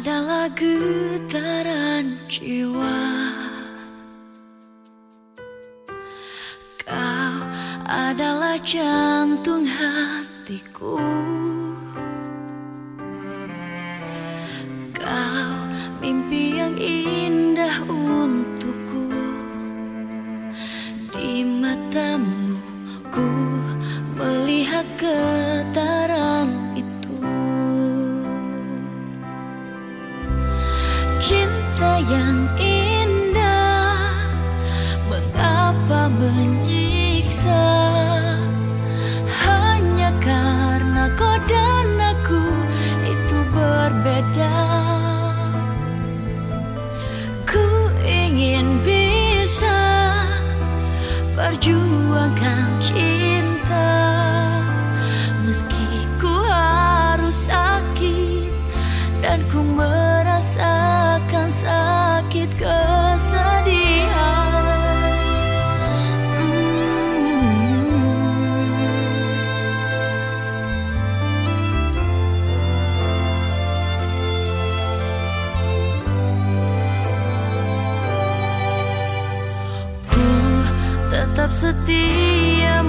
adalah getaran jiwa. Kau adalah jantung hatiku. Kau mimpi yang indah untukku. Di matamu ku melihat getaran Cinta yang indah. Mengapa menyiksa? Hanya karena kau dan aku itu berbeda. Ku ingin bisa perjuangkan cinta tetap setia